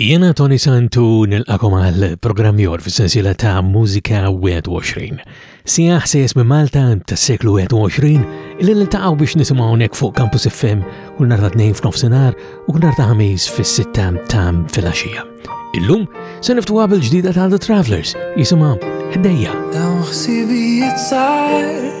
Jiena Tony Santu nilqakom għal programm jor fis-sensiela ta' Mużika 21. Sija ħsejjes minn Malta tas-seklu 21 li niltaqgħu biex nisimgħu hawnhekk fuq Campus FM u nhar ta' tnejn f'nofsinhar u nhar ta' ħamis fis-sitta ta' filgħaxija. Illum se niftuha bil-ġdida ta' The Travelers jisimha ħdejja. Dawn ħsibijiet sar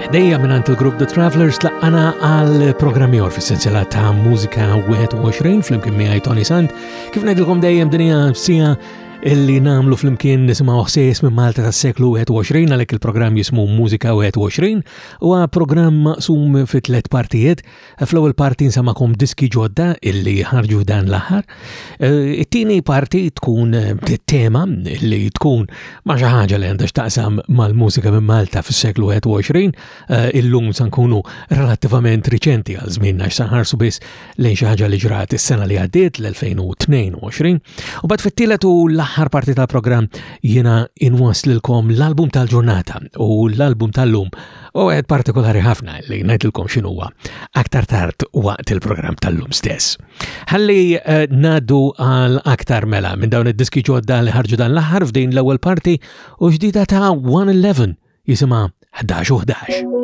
Ħdejja mingħand il-grupp The Travelers tlaqqana għal programmi or fis-sensiela ta' mużika 21 flimkien miegħi Tony Sant. Kif ngħidilkom dejjem din hija sija illi namlu flimkien nisimgħu ħsies minn Malta tas-seklu 21 għalhekk il-programm jismu Mużika 21 huwa programm maqsum fi tliet partijiet Fl-ewwel parti nsamakom diski ġodda illi ħarġu dan l-aħħar. Eh, it-tieni parti tkun eh, tema li tkun ma xi ħaġa li għandha x'taqsam mal-mużika minn Malta fis-seklu 21, eh, illum se nkunu relattivament riċenti għal żmien għax saħarsu biss lejn xi ħaġa li ġrat is-sena li għaddiet l-2022. U bad fit-tielet u l-aħħar parti tal-programm jiena inwaslilkom l-album tal-ġurnata u l-album tal-lum U għed partikolari ħafna li ngħidilkom x'inhuwa aktar tard waqt il-programm tal-lum stess. Ħalli eh, nadu għal aktar mela minn dawn id-diski ġodda li ħarġu dan l-aħħar f'din l-ewwel parti u ġdida ta' 111 jisimha 11 u 11.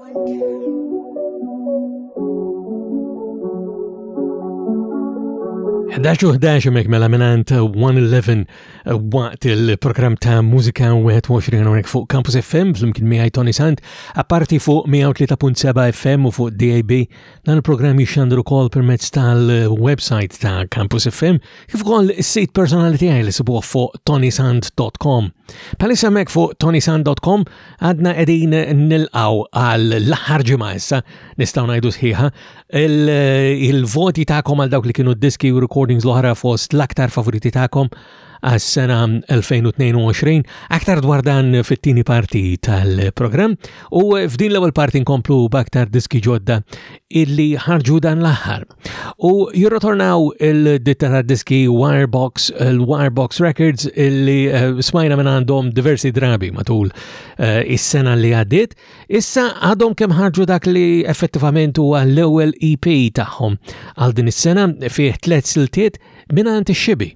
Ħdax u ħdax mek mela minant 111 waqt il-program ta' Musika 21 unek fuq Campus FM fl-imkien miħaj Tony Sant, apparti fuq 103.7 FM u fuq DAB, dan il-program jixxandru kol permezz tal-website ta' Campus FM, kif kol sit personality għaj li sibuħ fuq tonysant.com. Palissa mek fuq tonysant.com Għadna qegħdin nilqaw għal l-aħħar ġimgħa issa, nistgħu ngħidu sħiħa, il-voti tagħkom għal dawk li kienu diski u recordings l-oħra fost l-aktar favoriti tagħkom għas-sena 2022. Aktar dwar dan fit-tieni parti tal-programm u f'din l-ewwel parti nkomplu b'aktar diski ġodda illi ħarġu dan l-aħħar. U jirrotornaw il-ditta ta' diski Wirebox, il-Wirebox Records, illi eh, smajna minn għandhom diversi drabi matul eh, is-sena li għaddit, issa għadhom kemm ħarġu dak li effettivament huwa l-ewwel EP tagħhom għal din is-sena fih tliet siltiet minn għand ix-xibi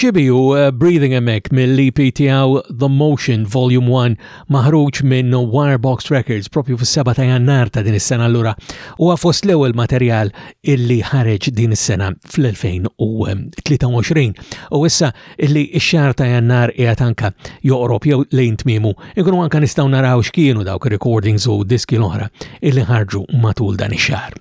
Xibi u uh, Breathing Emek mill-EP tiegħu The Motion Volume 1 maħruġ minn Wirebox Records propju fis-7 ta' jannar ta' din is-sena allura u fost l-ewwel materjal illi ħareġ din is-sena fl-2023. U issa illi x-xahar ta' Jannar qiegħed anka joqrob jew lejn tmiemu, inkunu anka nistgħu naraw x'kienu dawk ir-recordings u diski l-oħra illi ħarġu matul dan ix-xahar.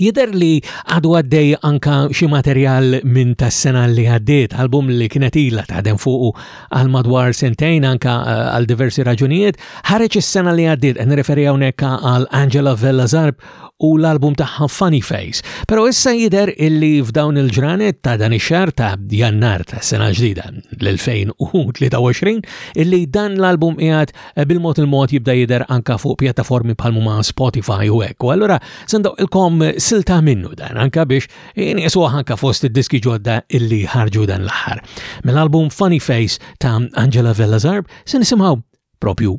Jider li għadu għaddej anka xi materjal minn tas-sena li għaddiet, album li kienet ila taħdem fuqu għal madwar sentejn anka eh, għal diversi raġunijiet, ħareġ is-sena li għaddiet qed nirreferi hawnhekk għal Angela Vella Zarb u l-album tagħha Funny Face, però issa jidher illi f'dawn il-ġranet ta' dan ix-xahar ta' Jannar ta' sena ġdida l-2023 illi dan l-album qiegħed eh, bil-mod il-mod jibda jidher anka fuq pjattaformi bħal ma' Spotify u hekk. U allura sendoq ilkom silta minnu dan anka biex inqisu anka fost id-diski ġodda illi ħarġu dan l-aħħar. Mill-album Funny Face ta' Angela Vellazarb se nisimgħu propju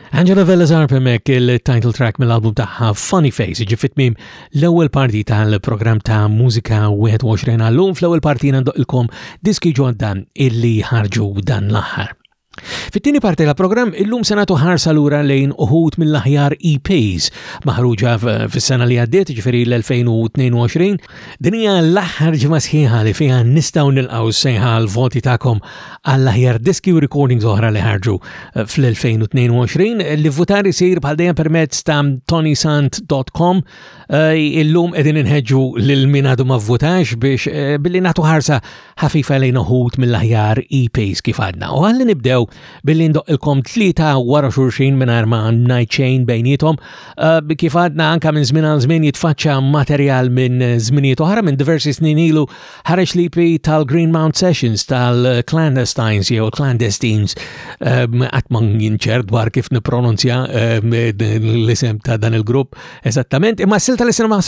Angela Vella Zarb hemmhekk il-title track mill-album tagħha Funny Face ġi fit-tmiem l-ewwel parti tal-programm ta' Mużika 21 għallum fl-ewwel parti nandoqilkom diski ġodda illi ħarġu dan l-aħħar. Fit-tieni parti ta' programm illum se nagħtu ħarsa lura lejn uħud mill-aħjar EPs maħruġa fis-sena li għaddiet ġifieri l-2022 Din hija l-aħħar ġimgħa sħiħa li fiha nistgħu nilqgħu sejħa għal voti tagħkom għall aħjar diski u recordings oħra li ħarġu eh, fl-2022. Li votar isir bħal dejjem permezz ta' tonysant.com eh, illum qegħdin inħeġġu lil min għadu ma votax biex eh, billi nagħtu ħarsa ħafifa lejn uħud mill-aħjar EPs kif għadna. U għalli nibdew billi ndoqilkom tlieta wara xurxin minn arma ngħid xejn bejnietom eh, kif għadna anka minn żmien għal żmien jitfaċċa materjal minn żminijiet oħra minn diversi snin ilu ħareġ li pi e tal-Green Mount Sessions tal-Clandestines jew Clandestines eh, qatt ma jinċer dwar kif nippronunzja eh, l-isem ta' dan il-grupp eżattament imma s-silta li sinema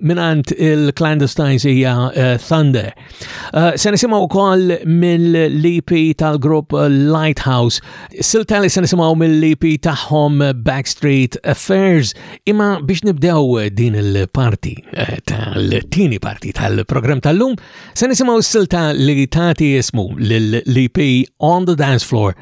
minn il-Clandestines hija Thunder Eh, se nisimaw kol mill-EP tal-grupp Lighthouse. Silta li se nisimaw mill-EP taħħom Backstreet Affairs imma biex nibdew din il-parti eh, tal-tini parti tal-program tal-lum se nisimaw silta li tati ismu l-EP On the Dance Floor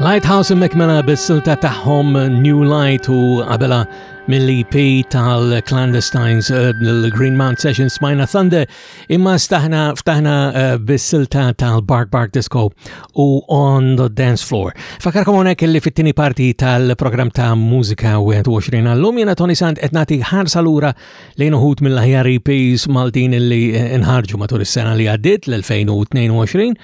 Lighthouse immek mela bis-silta tagħhom New Light u qabela mill-EP tal-Clandestines eh, l-Green Mount Sessions smajna Thunder imma staħna ftaħna eh, bis-silta tal-Bark Bark Disco u On the Dance Floor. Fakarkom hawnhekk li fit-tieni parti tal-programm ta' Mużika 21 għallum jiena Tony Sant qed nagħti ħarsa lura lejn uħud mill-aħjar EPs Maltin li eh, nħarġu matul is-sena li għaddiet l-2022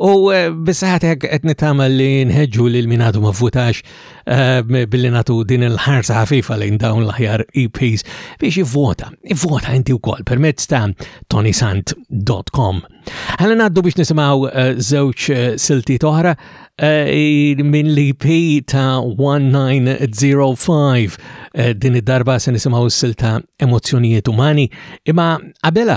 U eh, bisaħatek qed nitgħamel li nħeġġu lil min għadu ma votax eh, billi nagħtu din il-ħarsa ħafifa lejn dawn l-aħjar EPs biex ivvota. Ivvota inti wkoll permezz ta' tonisant.com. Ħalli ngħaddu biex nisimgħu eh, żewġ silti toħra minn l-EP ta' 1905 din id-darba se nisimgħu s-silta Emozzjonijiet Umani imma qabela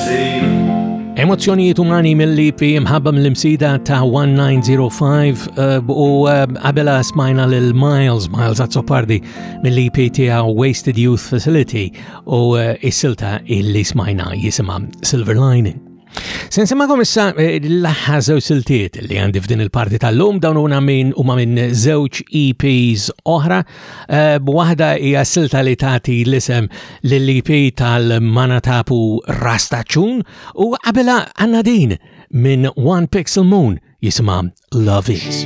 Emozzjonijiet umani mill-lipi mħabba mill-imsida ta' 1905 eh, u eh, għabela smajna lil Miles, Miles Azzopardi mill-lipi tiegħu Wasted Youth Facility u eh, is-silta illi smajna jisimha Silver Lining. Sen semakom issa eh, l-laħħa zew siltiet li għandi f'din il-parti tal-lum dawn una minn u minn zewċ EPs oħra B'waħda eh, hija silta li tagħti l-isem lill-IP tal-Manatapu Rastaċun u qabela għandna din minn One Pixel Moon jisimha Love Is.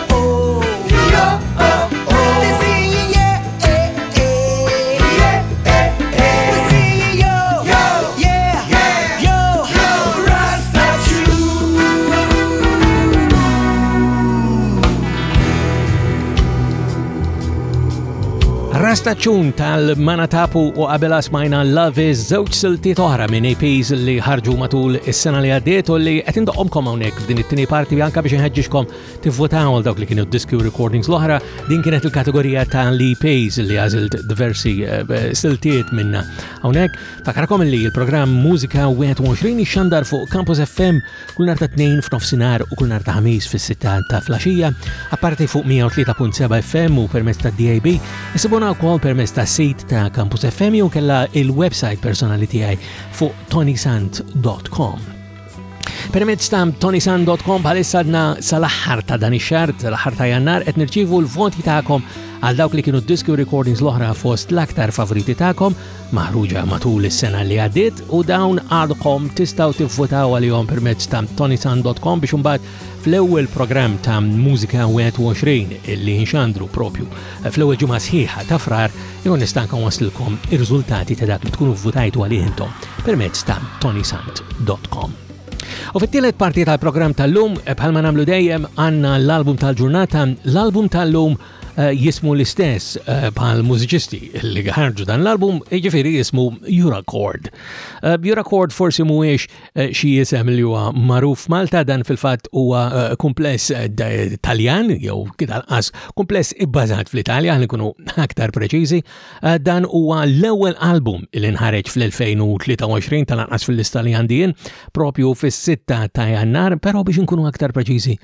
Rastaċun tal-Manatapu u qabel smajna Love is żewġ siltiet oħra minn EPs li ħarġu matul is-sena li għaddiet u li qed indoqhomkom hawnhekk f'din it-tieni parti anke biex inħeġġixkom tivvotaw għal dawk li kienu diski u recordings l-oħra, din kienet il-kategorija ta' li pays li għazilt diversi eh, siltiet minna. Hawnhekk fakarkom li il-programm Mużika 21 xandar fuq Campus FM kull nar ta' tnejn f'nofsinhar u kull nar ta' ħamis fis-sitta ta' flaxija, apparti fuq 103.7 FM u permezz ta' DAB, isibuna wkoll permezz ta' sit ta' Campus FM jew kella il-website personali tiegħi fuq tonisant.com. Permezz ta' tonisan.com bħalissa għadna sal-aħħar ta' dan ix-xahar, l-aħħar ta' jannar, qed nirċivu l-voti tagħkom għal dawk li kienu diski u recordings l-oħra fost l-aktar favoriti tagħkom maħruġa matul is-sena li għaddiet u dawn għadkom tistgħu tivvotaw għalihom permezz ta' tonisan.com biex imbagħad fl-ewwel programm ta' Mużika 21 illi nxandru propju fl-ewwel ġimgħa sħiħa ta' frar Jew nista' anke waslilkom ir-riżultati ta' dak li tkunu vvutajtu għalih intom permezz ta' tonysant.com. U fit-tielet parti tal-programm tal-lum, eh, bħalma nagħmlu dejjem għandna l-album tal-ġurnata, l-album tal-lum eh, jismu l-istess eh, bħal mużiċisti li ħarġu dan l-album, jiġifieri jismu Juracord. Juracord forsi mhuwiex Eh, xi jisem li huwa magħruf Malta dan fil-fatt huwa eh, kumpless eh, Taljan jew kidalqas kumpless ibbażat fl-Italja għal ikunu aktar preċiżi. Dan huwa l-ewwel album li nħareġ fl-2023 tal-anqas fil-lista li għandijin propju fis-6 ta' Jannar, però biex inkunu aktar preċiżi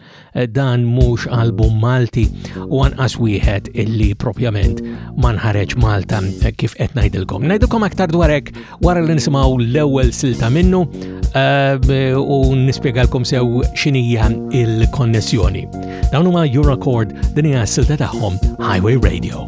Dan mhux album Malti u anqas wieħed illi propjament ma nħareġ Malta kif qed ngħidilkom. Ngħidilkom aktar dwar hekk wara li nisimgħu l-ewwel silta minnu eh, u nispjegalkom sew x'inhija il-konnessjoni. Dawn huma Eurocord din hija s-silta tagħhom Highway Radio.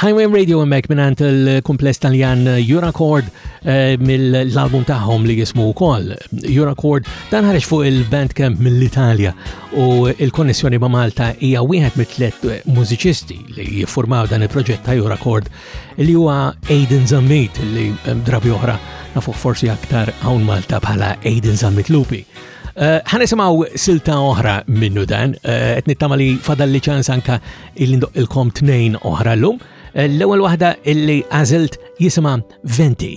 Highway Radio emmek minant il-kumpless taljan Juracord eh, mill-album taħħom li jismu kol Juracord dan ħarġ fuq il-bandcamp mill-Italja u il-konnessjoni ma' Malta hija wieħed mit-tlet mużiċisti li jiffurmaw dan il-proġett ta' Juracord li huwa Aiden Zammit li eh, drabi oħra nafu forsi aktar hawn Malta bħala Aiden Zammit Lupi. Eh, ħanisimaw silta oħra minnu dan, eh, qed nittama li fadal li ċans anka Illi ndoqqilkom tnejn oħra llum. Eh, l-ewwel waħda illi għażilt jisimha Venti.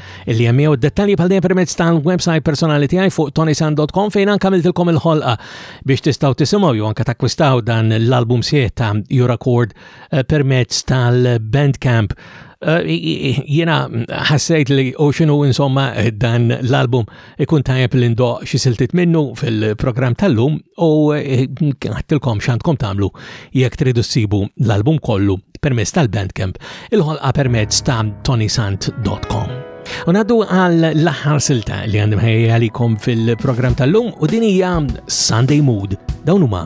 Illi hemm jew dettalji bħal dejjem permezz tal-website personali tiegħi fuq tonisan.com fejn anke għamiltilkom il-ħolqa biex tistgħu tisimgħu jew anke takkwistaw dan l-album sieħ ta' Juracord eh, permezz tal-Bandcamp Eh, jiena ħassejt li u xinu insomma dan l-album ikun tajjeb li ndoq xi siltiet minnu fil-programm tal-lum u eh, ħattilkom x'għandkom tagħmlu jekk tridu ssibu l-album kollu permezz tal-Bandcamp il-ħolqa permezz ta' tonysant.com. U naddu għal l-aħħar silta li għandim ħejja għalikom fil-programm tal-lum u din hija Sunday Mood dawn huma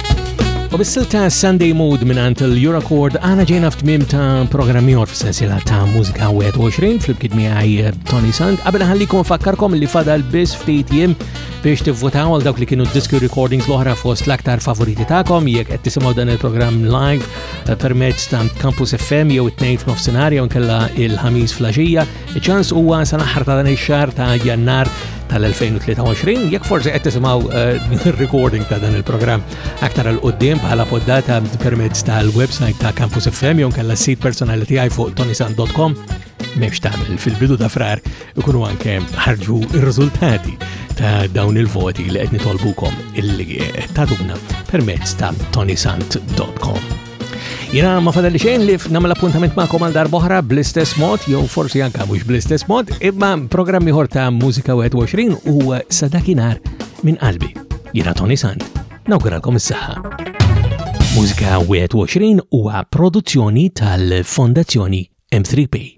U bis-sil ta' Sunday Mood minn għand l-Eurocord għana ġejna f'tmim ta' programmi orf sensila ta' mużika 21 fl-bkid miħaj eh, Tony Sand. Għabel ħallikom fakkarkom li fadal bis ftit jim biex tivvotaw għal dawk li kienu diski recordings l-oħra fost l-aktar favoriti ta'kom jek qed tisimgħu dan il-programm live eh, permezz ta' Campus FM jew it-tnejn f'nofsinhar jew nkella il-ħamis flaxija Iċ-ċans huwa sal-aħħar ta' dan ix-xahar ta' Jannar tal-2023, jekk forsi qed tisimgħu eh, recording ta' dan il-programm aktar għal qudiem bħala poddata permezz tal-website ta' Campus FM jew kellha sit personali tiegħi fuq tonisan.com m'hemmx tagħmel fil-bidu ta' frar ikunu anke ħarġu r-riżultati ta' dawn il-voti li qed nitolbukom illi tatuna permezz ta' tonisant.com. Jina ma fadalli xejn li namel appuntament ma'kom għal darboħra bl-istess mod, jew forsi anka mux bl-istess mod, imma programm ieħor ta' Mużika 21 u sadakinar minn qalbi. Jina Tony Sand, nawguralkom s saha Mużika 21 huwa produzzjoni tal-Fondazzjoni M3P.